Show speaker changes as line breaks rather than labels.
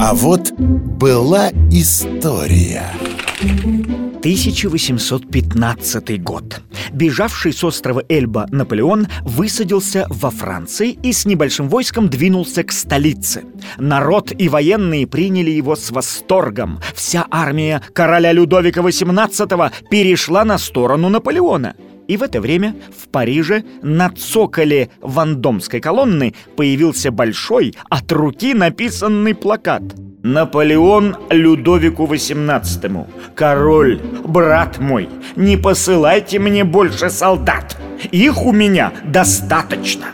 А вот была история
1815 год. Бежавший с острова Эльба Наполеон высадился во Франции и с небольшим войском двинулся к столице. Народ и военные приняли его с восторгом. Вся армия короля Людовика XVIII перешла на сторону Наполеона. И в это время в Париже на цоколе вандомской колонны появился большой от руки написанный плакат. «Наполеон Людовику XVIII Король, брат мой, не посылайте мне больше солдат. Их у меня достаточно!»